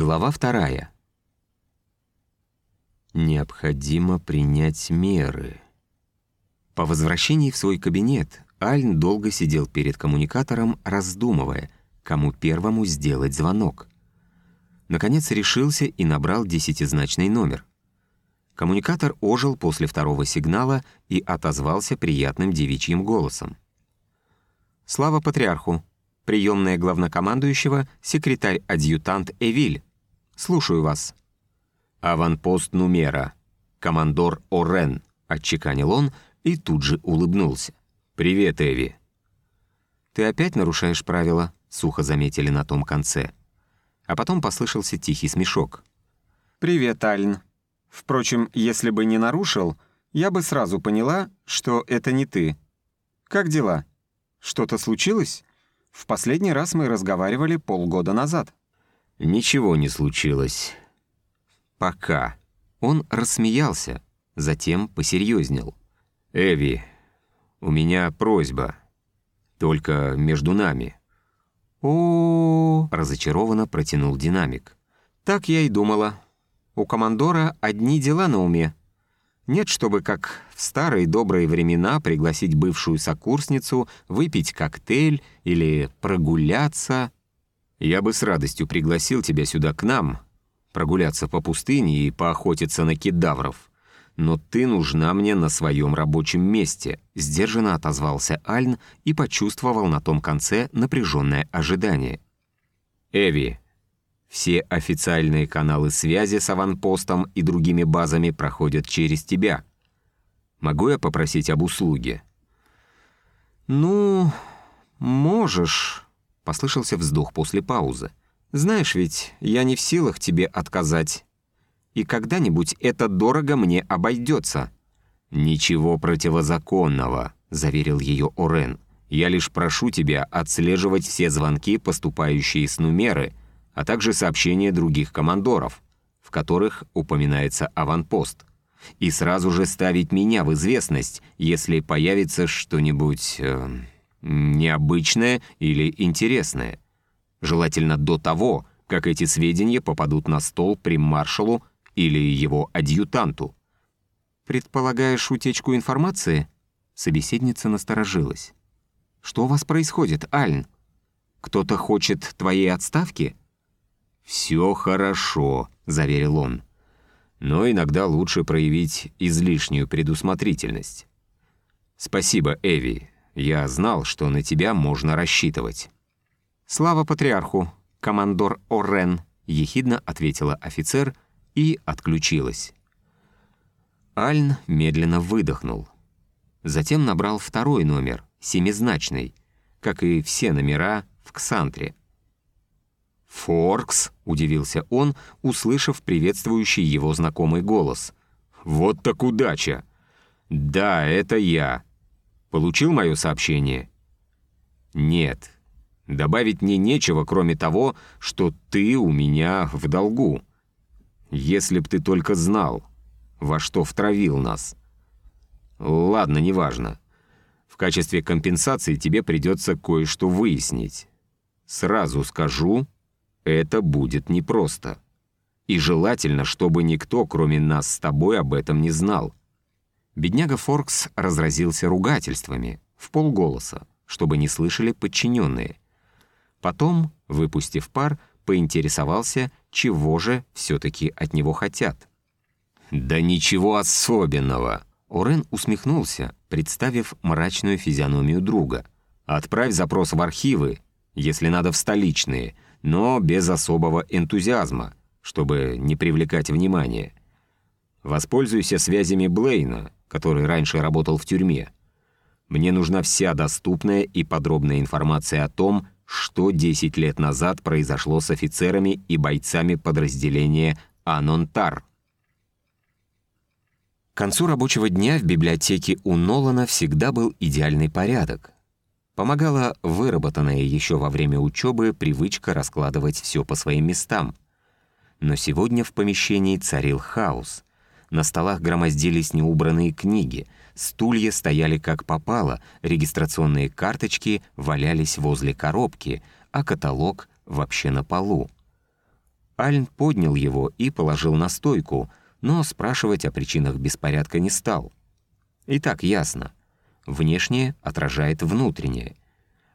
Глава вторая. Необходимо принять меры. По возвращении в свой кабинет Альн долго сидел перед коммуникатором, раздумывая, кому первому сделать звонок. Наконец решился и набрал десятизначный номер. Коммуникатор ожил после второго сигнала и отозвался приятным девичьим голосом. «Слава патриарху! Приемная главнокомандующего, секретарь-адъютант Эвиль. Слушаю вас». «Аванпост Нумера. Командор Орен», — отчеканил он и тут же улыбнулся. «Привет, Эви». «Ты опять нарушаешь правила», — сухо заметили на том конце. А потом послышался тихий смешок. «Привет, Альн. Впрочем, если бы не нарушил, я бы сразу поняла, что это не ты. Как дела? Что-то случилось? В последний раз мы разговаривали полгода назад». «Ничего не случилось. Пока». Он рассмеялся, затем посерьезнел. «Эви, у меня просьба. Только между нами». О, разочарованно протянул динамик. «Так я и думала. У командора одни дела на уме. Нет, чтобы, как в старые добрые времена, пригласить бывшую сокурсницу, выпить коктейль или прогуляться. Я бы с радостью пригласил тебя сюда к нам, прогуляться по пустыне и поохотиться на кедавров. Но ты нужна мне на своем рабочем месте», — сдержанно отозвался Альн и почувствовал на том конце напряженное ожидание. «Эви, все официальные каналы связи с аванпостом и другими базами проходят через тебя. Могу я попросить об услуге?» «Ну, можешь», — послышался вздох после паузы. «Знаешь ведь, я не в силах тебе отказать. И когда-нибудь это дорого мне обойдется». «Ничего противозаконного», — заверил ее Орен. «Я лишь прошу тебя отслеживать все звонки, поступающие с Нумеры, а также сообщения других командоров, в которых упоминается аванпост, и сразу же ставить меня в известность, если появится что-нибудь э, необычное или интересное. Желательно до того, как эти сведения попадут на стол примаршалу или его адъютанту. «Предполагаешь утечку информации?» Собеседница насторожилась. «Что у вас происходит, Альн? Кто-то хочет твоей отставки?» «Все хорошо», — заверил он. «Но иногда лучше проявить излишнюю предусмотрительность. Спасибо, Эви. Я знал, что на тебя можно рассчитывать». «Слава патриарху, командор Орен», — ехидно ответила офицер и отключилась. Альн медленно выдохнул. Затем набрал второй номер, семизначный, как и все номера в Ксантре. «Форкс?» — удивился он, услышав приветствующий его знакомый голос. «Вот так удача!» «Да, это я. Получил мое сообщение?» «Нет. Добавить мне нечего, кроме того, что ты у меня в долгу. Если б ты только знал, во что втравил нас. Ладно, неважно. В качестве компенсации тебе придется кое-что выяснить. Сразу скажу, это будет непросто. И желательно, чтобы никто, кроме нас с тобой, об этом не знал. Бедняга Форкс разразился ругательствами, в полголоса, чтобы не слышали подчиненные. Потом, выпустив пар, поинтересовался, чего же все-таки от него хотят. «Да ничего особенного!» Орен усмехнулся, представив мрачную физиономию друга. «Отправь запрос в архивы, если надо в столичные, но без особого энтузиазма, чтобы не привлекать внимания. Воспользуйся связями Блейна, который раньше работал в тюрьме. Мне нужна вся доступная и подробная информация о том, что 10 лет назад произошло с офицерами и бойцами подразделения «Анонтар». К концу рабочего дня в библиотеке у Нолана всегда был идеальный порядок. Помогала выработанная еще во время учебы привычка раскладывать все по своим местам. Но сегодня в помещении царил хаос. На столах громоздились неубранные книги, стулья стояли как попало, регистрационные карточки валялись возле коробки, а каталог вообще на полу. Альн поднял его и положил на стойку, но спрашивать о причинах беспорядка не стал. И так ясно. Внешнее отражает внутреннее.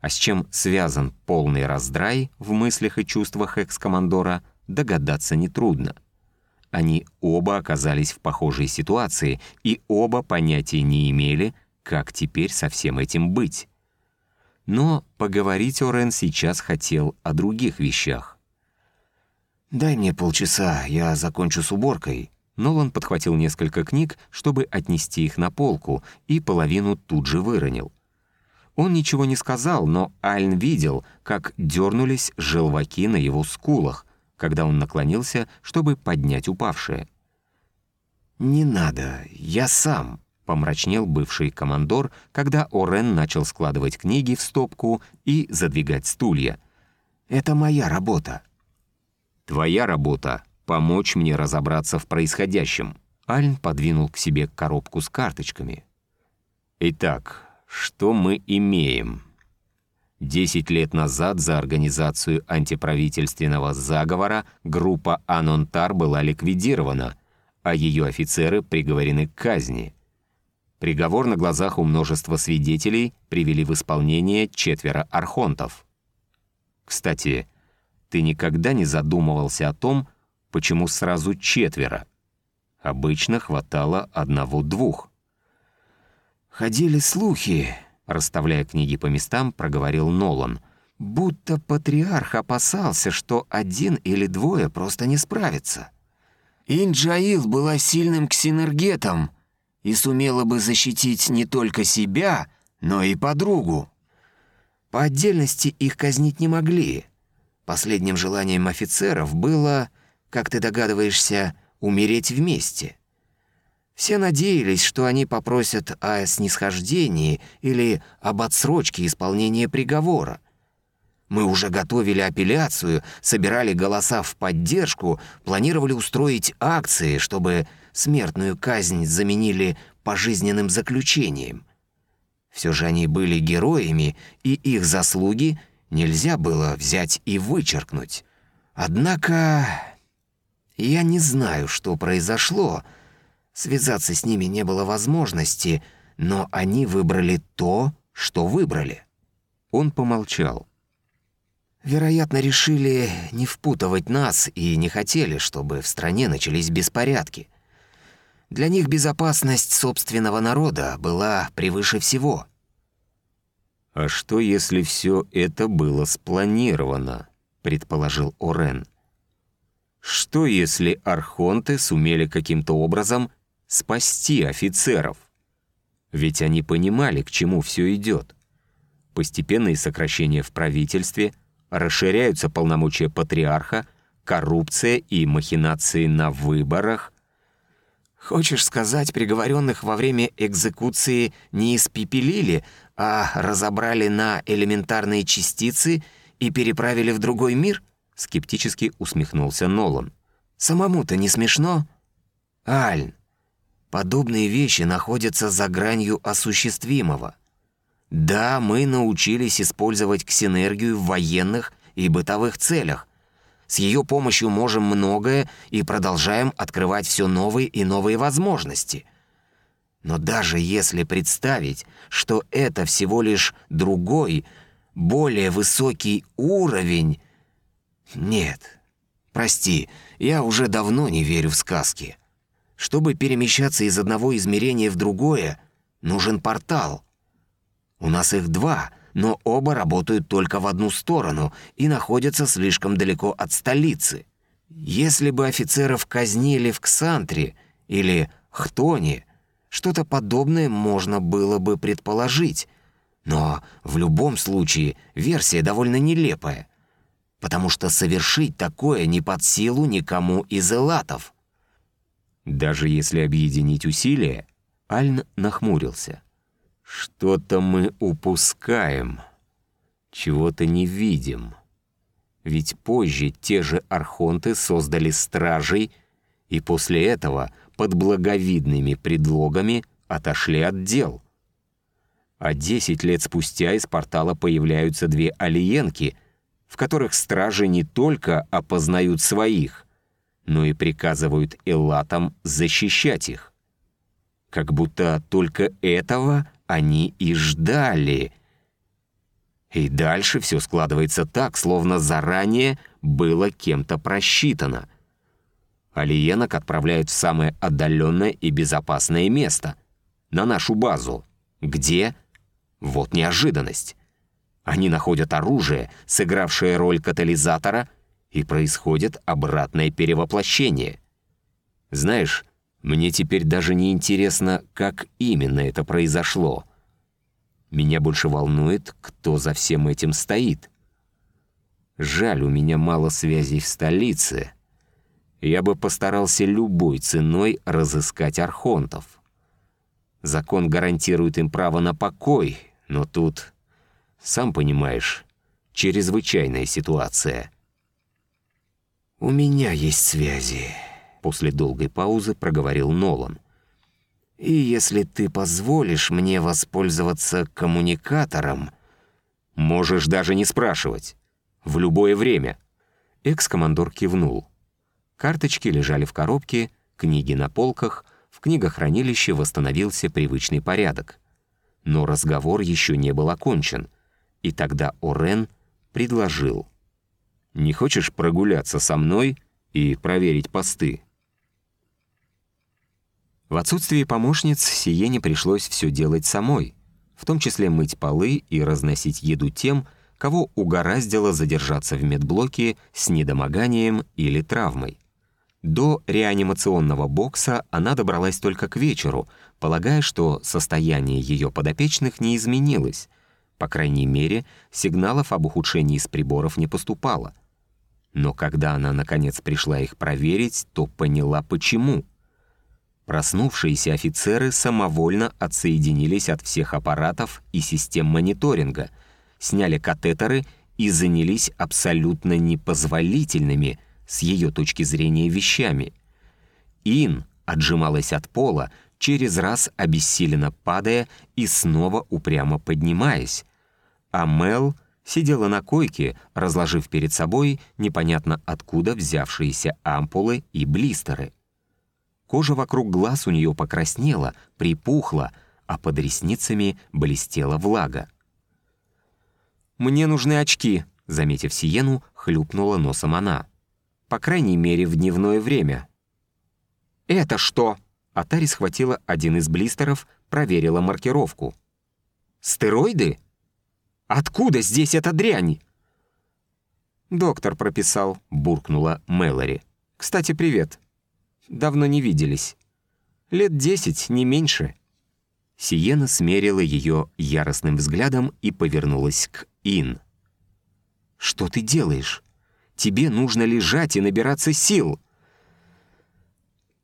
А с чем связан полный раздрай в мыслях и чувствах экс-командора, догадаться нетрудно. Они оба оказались в похожей ситуации и оба понятия не имели, как теперь со всем этим быть. Но поговорить Орен сейчас хотел о других вещах. «Дай мне полчаса, я закончу с уборкой». Нолан подхватил несколько книг, чтобы отнести их на полку, и половину тут же выронил. Он ничего не сказал, но Альн видел, как дернулись желваки на его скулах, когда он наклонился, чтобы поднять упавшее. «Не надо, я сам», — помрачнел бывший командор, когда Орен начал складывать книги в стопку и задвигать стулья. «Это моя работа». «Твоя работа — помочь мне разобраться в происходящем». Альн подвинул к себе коробку с карточками. «Итак, что мы имеем?» Десять лет назад за организацию антиправительственного заговора группа «Анонтар» была ликвидирована, а ее офицеры приговорены к казни. Приговор на глазах у множества свидетелей привели в исполнение четверо архонтов. Кстати, ты никогда не задумывался о том, почему сразу четверо? Обычно хватало одного-двух. «Ходили слухи», — расставляя книги по местам, проговорил Нолан, «будто патриарх опасался, что один или двое просто не справятся. Инджаил была сильным ксинергетом и сумела бы защитить не только себя, но и подругу. По отдельности их казнить не могли. Последним желанием офицеров было, как ты догадываешься, умереть вместе. Все надеялись, что они попросят о снисхождении или об отсрочке исполнения приговора. Мы уже готовили апелляцию, собирали голоса в поддержку, планировали устроить акции, чтобы смертную казнь заменили пожизненным заключением. Все же они были героями, и их заслуги нельзя было взять и вычеркнуть. Однако я не знаю, что произошло. Связаться с ними не было возможности, но они выбрали то, что выбрали. Он помолчал. Вероятно, решили не впутывать нас и не хотели, чтобы в стране начались беспорядки. Для них безопасность собственного народа была превыше всего. «А что, если все это было спланировано?» — предположил Орен. «Что, если архонты сумели каким-то образом спасти офицеров? Ведь они понимали, к чему все идет. Постепенные сокращения в правительстве — расширяются полномочия патриарха, коррупция и махинации на выборах. Хочешь сказать, приговоренных во время экзекуции не испепелили, а разобрали на элементарные частицы и переправили в другой мир? Скептически усмехнулся Нолан. Самому-то не смешно? Альн, подобные вещи находятся за гранью осуществимого. Да, мы научились использовать ксинергию в военных и бытовых целях. С ее помощью можем многое и продолжаем открывать все новые и новые возможности. Но даже если представить, что это всего лишь другой, более высокий уровень... Нет, прости, я уже давно не верю в сказки. Чтобы перемещаться из одного измерения в другое, нужен портал — у нас их два, но оба работают только в одну сторону и находятся слишком далеко от столицы. Если бы офицеров казнили в Ксантре или Хтоне, что-то подобное можно было бы предположить. Но в любом случае версия довольно нелепая, потому что совершить такое не под силу никому из элатов. Даже если объединить усилия, Альн нахмурился. Что-то мы упускаем, чего-то не видим. Ведь позже те же архонты создали стражей и после этого под благовидными предлогами отошли от дел. А десять лет спустя из портала появляются две алиенки, в которых стражи не только опознают своих, но и приказывают эллатам защищать их. Как будто только этого они и ждали. И дальше все складывается так, словно заранее было кем-то просчитано. Алиенок отправляют в самое отдаленное и безопасное место — на нашу базу. Где? Вот неожиданность. Они находят оружие, сыгравшее роль катализатора, и происходит обратное перевоплощение. Знаешь, мне теперь даже не интересно, как именно это произошло. Меня больше волнует, кто за всем этим стоит. Жаль, у меня мало связей в столице. Я бы постарался любой ценой разыскать архонтов. Закон гарантирует им право на покой, но тут сам понимаешь, чрезвычайная ситуация. «У меня есть связи», — после долгой паузы проговорил Нолан. «И если ты позволишь мне воспользоваться коммуникатором...» «Можешь даже не спрашивать. В любое время». Экс-командор кивнул. Карточки лежали в коробке, книги на полках, в книгохранилище восстановился привычный порядок. Но разговор еще не был окончен — и тогда Орен предложил. «Не хочешь прогуляться со мной и проверить посты?» В отсутствие помощниц Сиене пришлось все делать самой, в том числе мыть полы и разносить еду тем, кого угораздило задержаться в медблоке с недомоганием или травмой. До реанимационного бокса она добралась только к вечеру, полагая, что состояние ее подопечных не изменилось — по крайней мере, сигналов об ухудшении с приборов не поступало. Но когда она, наконец, пришла их проверить, то поняла, почему. Проснувшиеся офицеры самовольно отсоединились от всех аппаратов и систем мониторинга, сняли катетеры и занялись абсолютно непозволительными, с ее точки зрения, вещами. Ин отжималась от пола, через раз обессиленно падая и снова упрямо поднимаясь, а Мел сидела на койке, разложив перед собой непонятно откуда взявшиеся ампулы и блистеры. Кожа вокруг глаз у нее покраснела, припухла, а под ресницами блестела влага. «Мне нужны очки», — заметив Сиену, хлюпнула носом она. «По крайней мере, в дневное время». «Это что?» Атари схватила один из блистеров, проверила маркировку. «Стероиды?» Откуда здесь эта дрянь?» «Доктор прописал», — буркнула Мэлори. «Кстати, привет. Давно не виделись. Лет десять, не меньше». Сиена смерила ее яростным взглядом и повернулась к Ин. «Что ты делаешь? Тебе нужно лежать и набираться сил».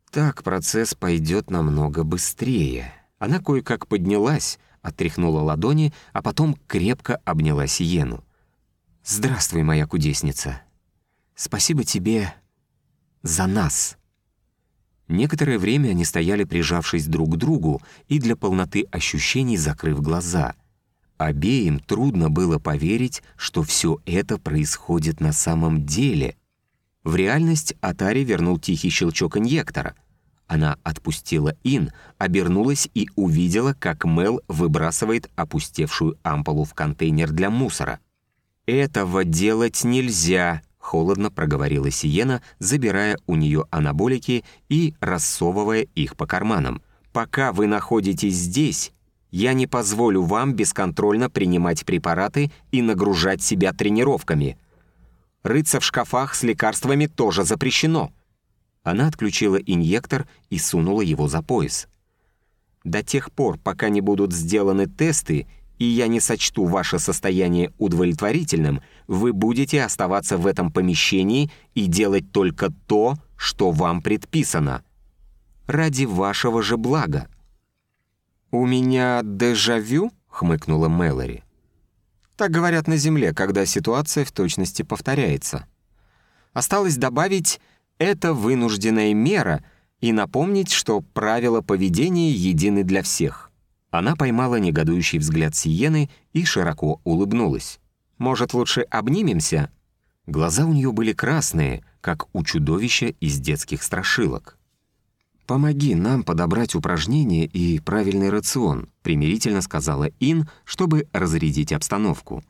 Так процесс пойдет намного быстрее. Она кое-как поднялась, отряхнула ладони, а потом крепко обняла Сиену. «Здравствуй, моя кудесница. Спасибо тебе за нас». Некоторое время они стояли, прижавшись друг к другу и для полноты ощущений закрыв глаза. Обеим трудно было поверить, что все это происходит на самом деле. В реальность Атари вернул тихий щелчок инъектора — она отпустила Ин, обернулась и увидела, как Мел выбрасывает опустевшую ампулу в контейнер для мусора. «Этого делать нельзя», — холодно проговорила Сиена, забирая у нее анаболики и рассовывая их по карманам. «Пока вы находитесь здесь, я не позволю вам бесконтрольно принимать препараты и нагружать себя тренировками. Рыться в шкафах с лекарствами тоже запрещено». Она отключила инъектор и сунула его за пояс. «До тех пор, пока не будут сделаны тесты, и я не сочту ваше состояние удовлетворительным, вы будете оставаться в этом помещении и делать только то, что вам предписано. Ради вашего же блага». «У меня дежавю?» — хмыкнула Мэлори. «Так говорят на Земле, когда ситуация в точности повторяется. Осталось добавить это вынужденная мера и напомнить, что правила поведения едины для всех. Она поймала негодующий взгляд Сиены и широко улыбнулась. «Может, лучше обнимемся? Глаза у нее были красные, как у чудовища из детских страшилок. «Помоги нам подобрать упражнения и правильный рацион», примирительно сказала Ин, чтобы разрядить обстановку.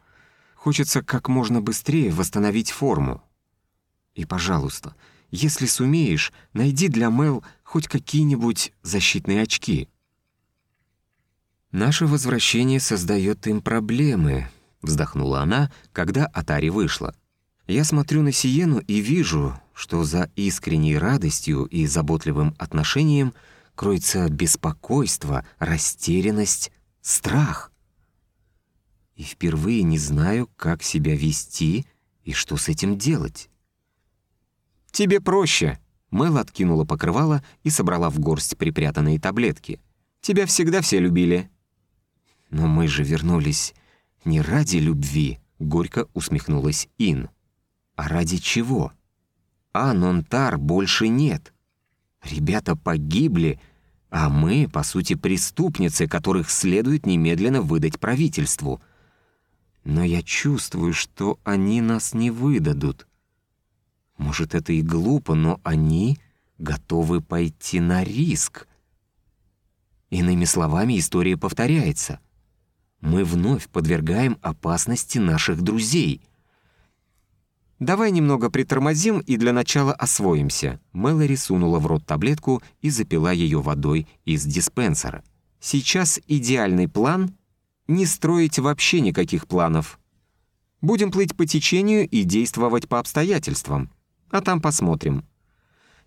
«Хочется как можно быстрее восстановить форму. И, пожалуйста, если сумеешь, найди для Мел хоть какие-нибудь защитные очки». «Наше возвращение создает им проблемы», — вздохнула она, когда Атари вышла. «Я смотрю на Сиену и вижу, что за искренней радостью и заботливым отношением кроется беспокойство, растерянность, страх. И впервые не знаю, как себя вести и что с этим делать. «Тебе проще», — Мэл откинула покрывало и собрала в горсть припрятанные таблетки. «Тебя всегда все любили». «Но мы же вернулись не ради любви», — горько усмехнулась Ин. «А ради чего?» а Нонтар больше нет. Ребята погибли, а мы, по сути, преступницы, которых следует немедленно выдать правительству. Но я чувствую, что они нас не выдадут. Может, это и глупо, но они готовы пойти на риск. Иными словами, история повторяется. Мы вновь подвергаем опасности наших друзей — «Давай немного притормозим и для начала освоимся». Мэлори сунула в рот таблетку и запила ее водой из диспенсера. «Сейчас идеальный план — не строить вообще никаких планов. Будем плыть по течению и действовать по обстоятельствам. А там посмотрим.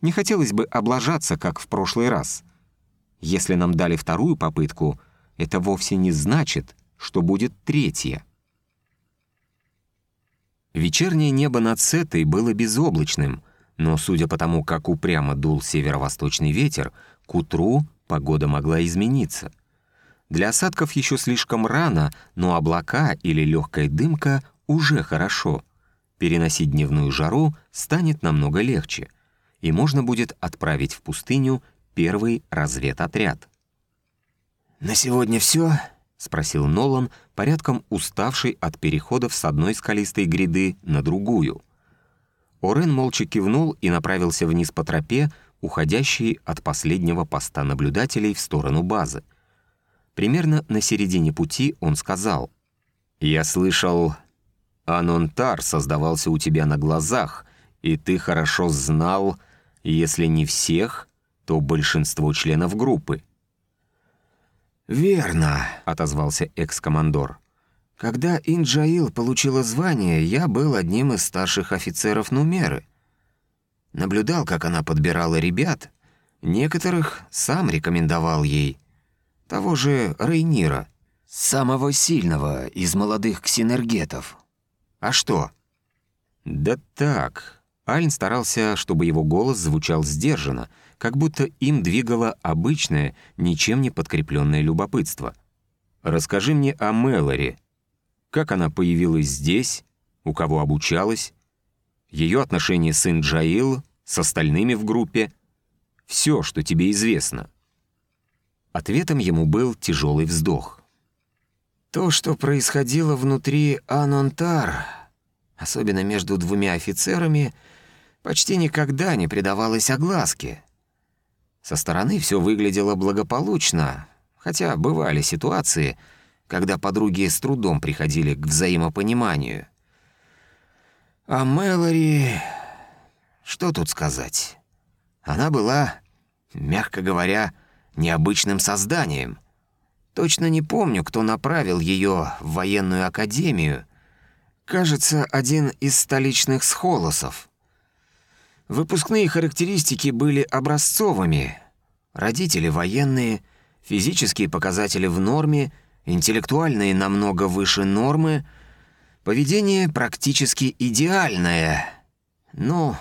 Не хотелось бы облажаться, как в прошлый раз. Если нам дали вторую попытку, это вовсе не значит, что будет третья». Вечернее небо над Сетой было безоблачным, но, судя по тому, как упрямо дул северо-восточный ветер, к утру погода могла измениться. Для осадков еще слишком рано, но облака или легкая дымка уже хорошо. Переносить дневную жару станет намного легче, и можно будет отправить в пустыню первый разведотряд. «На сегодня все, — спросил Нолан, порядком уставший от переходов с одной скалистой гряды на другую. Орен молча кивнул и направился вниз по тропе, уходящей от последнего поста наблюдателей в сторону базы. Примерно на середине пути он сказал, «Я слышал, Анонтар создавался у тебя на глазах, и ты хорошо знал, если не всех, то большинство членов группы». «Верно», — отозвался экс-командор. «Когда Инджаил получила звание, я был одним из старших офицеров Нумеры. Наблюдал, как она подбирала ребят. Некоторых сам рекомендовал ей. Того же Рейнира, самого сильного из молодых ксинергетов. А что?» «Да так». Альн старался, чтобы его голос звучал сдержанно, как будто им двигало обычное, ничем не подкрепленное любопытство. «Расскажи мне о Мэлори. Как она появилась здесь? У кого обучалась? Ее отношения с Инджаил, с остальными в группе? Все, что тебе известно». Ответом ему был тяжелый вздох. «То, что происходило внутри Анонтар, особенно между двумя офицерами, почти никогда не придавалось огласке. Со стороны все выглядело благополучно, хотя бывали ситуации, когда подруги с трудом приходили к взаимопониманию. А Мэлори... Что тут сказать? Она была, мягко говоря, необычным созданием. Точно не помню, кто направил ее в военную академию. Кажется, один из столичных схолосов. Выпускные характеристики были образцовыми. Родители военные, физические показатели в норме, интеллектуальные намного выше нормы, поведение практически идеальное. Ну,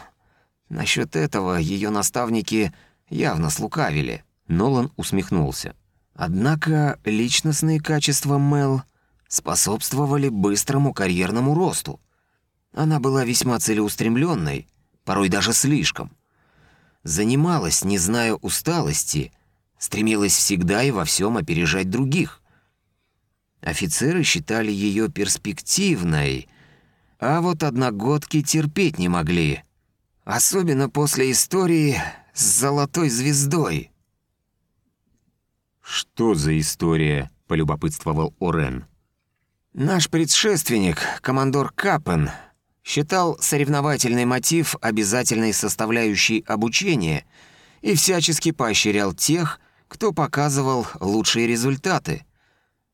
насчет этого ее наставники явно слукавили. Нолан усмехнулся. Однако личностные качества Мел способствовали быстрому карьерному росту. Она была весьма целеустремленной, порой даже слишком. Занималась, не зная усталости, стремилась всегда и во всем опережать других. Офицеры считали ее перспективной, А вот одногодки терпеть не могли. Особенно после истории с золотой звездой. «Что за история?» — полюбопытствовал Орен. Наш предшественник, командор Капен, считал соревновательный мотив обязательной составляющей обучения и всячески поощрял тех, кто показывал лучшие результаты.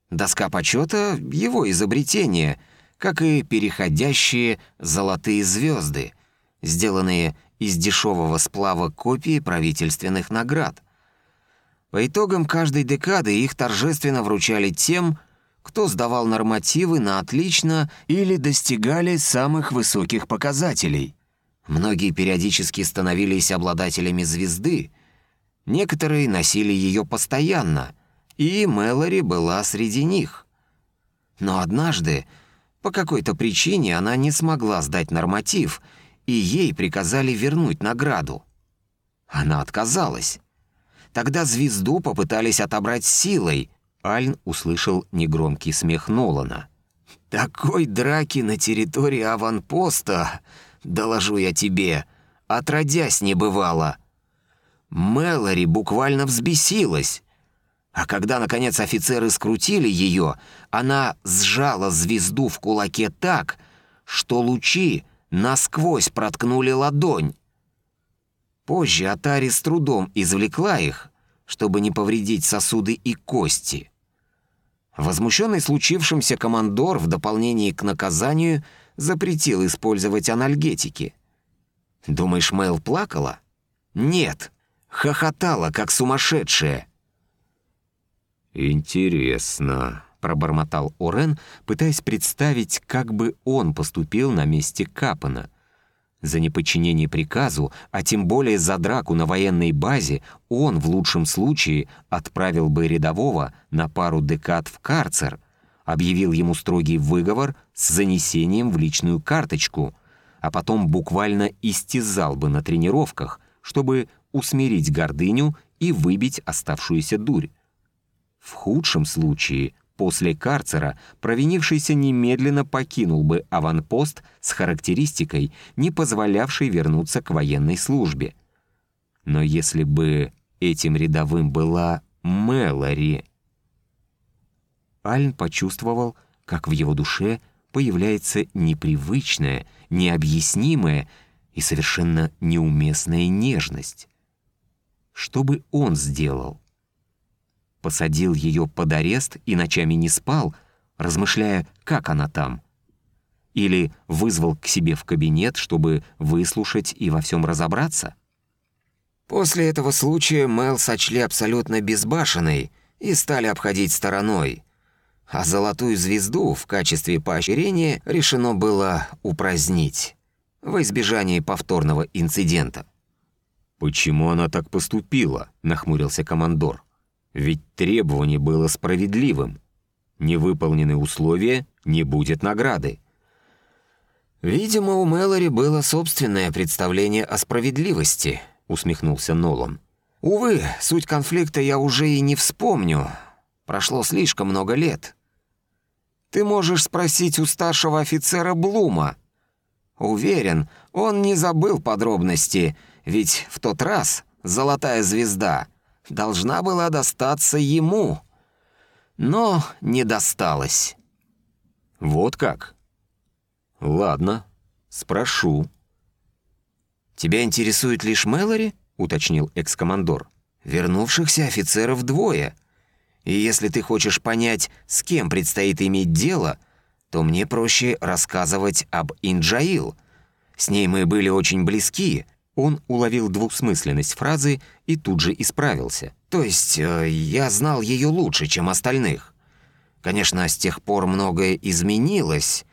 Доска почета — его изобретение, как и переходящие золотые звезды, сделанные из дешевого сплава копии правительственных наград. По итогам каждой декады их торжественно вручали тем, кто сдавал нормативы на отлично или достигали самых высоких показателей. Многие периодически становились обладателями звезды, некоторые носили ее постоянно, и Мэлори была среди них. Но однажды, по какой-то причине, она не смогла сдать норматив, и ей приказали вернуть награду. Она отказалась. Тогда звезду попытались отобрать силой. Альн услышал негромкий смех Нолана. «Такой драки на территории аванпоста, доложу я тебе, отродясь не бывало». Мэлори буквально взбесилась. А когда, наконец, офицеры скрутили ее, она сжала звезду в кулаке так, что лучи насквозь проткнули ладонь. Позже Атари с трудом извлекла их, чтобы не повредить сосуды и кости. Возмущенный случившимся командор в дополнение к наказанию запретил использовать анальгетики. Думаешь, Мэл плакала? Нет, хохотала, как сумасшедшая. «Интересно», — пробормотал Орен, пытаясь представить, как бы он поступил на месте Капана. За неподчинение приказу, а тем более за драку на военной базе, он в лучшем случае отправил бы рядового на пару декад в карцер, объявил ему строгий выговор с занесением в личную карточку, а потом буквально истязал бы на тренировках, чтобы усмирить гордыню и выбить оставшуюся дурь. В худшем случае, после карцера, провинившийся немедленно покинул бы аванпост с характеристикой, не позволявшей вернуться к военной службе. Но если бы этим рядовым была Мэлори... Альн почувствовал, как в его душе появляется непривычная, необъяснимая и совершенно неуместная нежность. Что бы он сделал? Посадил ее под арест и ночами не спал, размышляя, как она там. Или вызвал к себе в кабинет, чтобы выслушать и во всем разобраться? После этого случая Мэл сочли абсолютно безбашенной и стали обходить стороной. А золотую звезду в качестве поощрения решено было упразднить во избежание повторного инцидента. «Почему она так поступила?» — нахмурился командор. Ведь требование было справедливым. Не выполнены условия, не будет награды. «Видимо, у Мэлори было собственное представление о справедливости», — усмехнулся Нолан. «Увы, суть конфликта я уже и не вспомню. Прошло слишком много лет. Ты можешь спросить у старшего офицера Блума. Уверен, он не забыл подробности, ведь в тот раз «Золотая звезда» должна была достаться ему, но не досталась. Вот как? Ладно, спрошу. «Тебя интересует лишь Мэлори?» — уточнил экс-командор. «Вернувшихся офицеров двое. И если ты хочешь понять, с кем предстоит иметь дело, то мне проще рассказывать об Инджаил. С ней мы были очень близки, он уловил двусмысленность фразы и тут же исправился. «То есть э, я знал ее лучше, чем остальных. Конечно, с тех пор многое изменилось,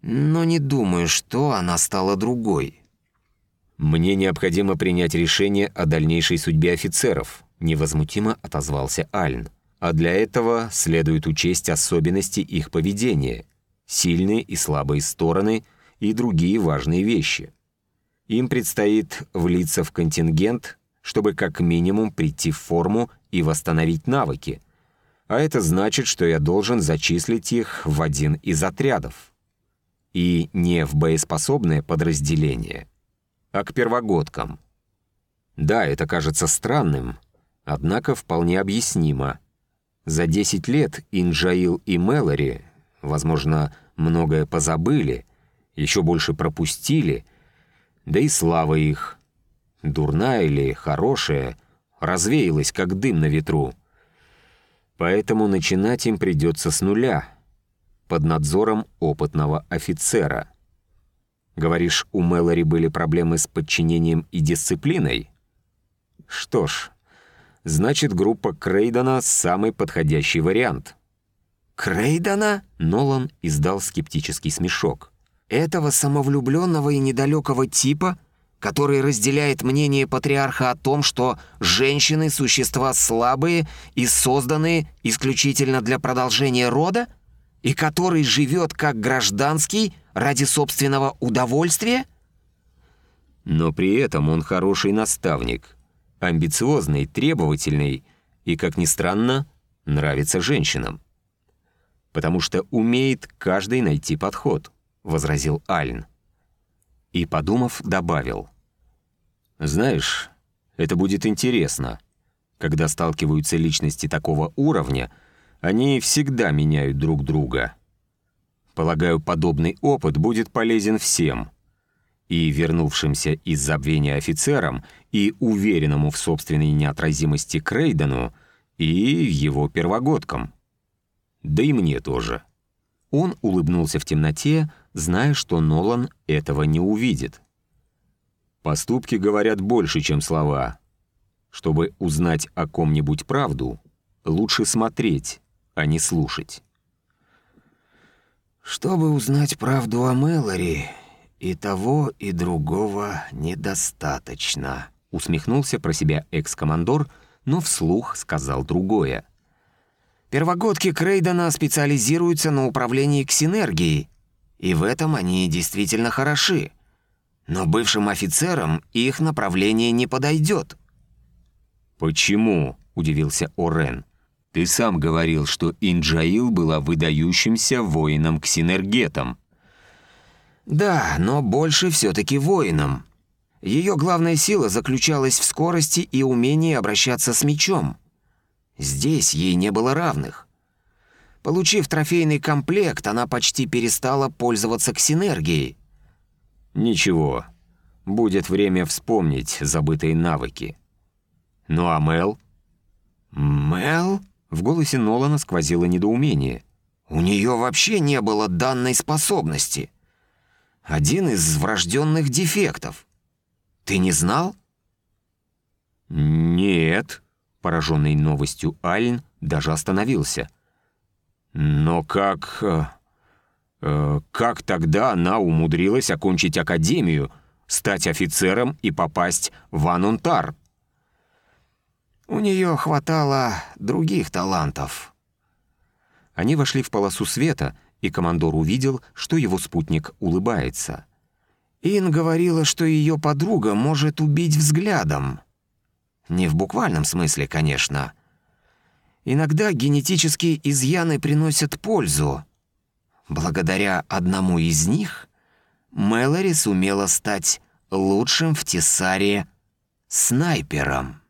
но не думаю, что она стала другой». «Мне необходимо принять решение о дальнейшей судьбе офицеров», невозмутимо отозвался Альн. «А для этого следует учесть особенности их поведения, сильные и слабые стороны и другие важные вещи». Им предстоит влиться в контингент, чтобы как минимум прийти в форму и восстановить навыки. А это значит, что я должен зачислить их в один из отрядов. И не в боеспособное подразделение, а к первогодкам. Да, это кажется странным, однако вполне объяснимо. За 10 лет Инджаил и Мэлори, возможно, многое позабыли, еще больше пропустили, да и слава их, дурная или хорошая, развеялась, как дым на ветру. Поэтому начинать им придется с нуля, под надзором опытного офицера. Говоришь, у Мэлори были проблемы с подчинением и дисциплиной? Что ж, значит, группа Крейдона — самый подходящий вариант. «Крейдона?» — Нолан издал скептический смешок. «Этого самовлюбленного и недалекого типа, который разделяет мнение патриарха о том, что женщины — существа слабые и созданные исключительно для продолжения рода, и который живет как гражданский ради собственного удовольствия?» Но при этом он хороший наставник — амбициозный, требовательный и, как ни странно, нравится женщинам. «Потому что умеет каждый найти подход», — возразил Альн. И, подумав, добавил. «Знаешь, это будет интересно. Когда сталкиваются личности такого уровня, они всегда меняют друг друга. Полагаю, подобный опыт будет полезен всем» и вернувшимся из забвения офицерам, и уверенному в собственной неотразимости Крейдену, и его первогодкам. Да и мне тоже. Он улыбнулся в темноте, зная, что Нолан этого не увидит. Поступки говорят больше, чем слова. Чтобы узнать о ком-нибудь правду, лучше смотреть, а не слушать. «Чтобы узнать правду о Мэлори, и того, и другого недостаточно», — усмехнулся про себя экс-командор, но вслух сказал другое. «Первогодки Крейдена специализируются на управлении ксинергией, и в этом они действительно хороши. Но бывшим офицерам их направление не подойдет». «Почему?» — удивился Орен. «Ты сам говорил, что Инджаил была выдающимся воином-ксинергетом». Да, но больше все-таки воином. Ее главная сила заключалась в скорости и умении обращаться с мечом. Здесь ей не было равных. Получив трофейный комплект, она почти перестала пользоваться ксинергией. «Ничего, будет время вспомнить забытые навыки. Ну а Мел?» «Мел?» В голосе Нолана сквозило недоумение. «У нее вообще не было данной способности». Один из врожденных дефектов. Ты не знал? Нет, пораженный новостью Альн даже остановился. Но как... Э, э, как тогда она умудрилась окончить академию, стать офицером и попасть в Анунтар? У нее хватало других талантов. Они вошли в полосу света, и командор увидел, что его спутник улыбается. Ин говорила, что ее подруга может убить взглядом. Не в буквальном смысле, конечно. Иногда генетические изъяны приносят пользу. Благодаря одному из них Мэлори сумела стать лучшим в Тесаре снайпером.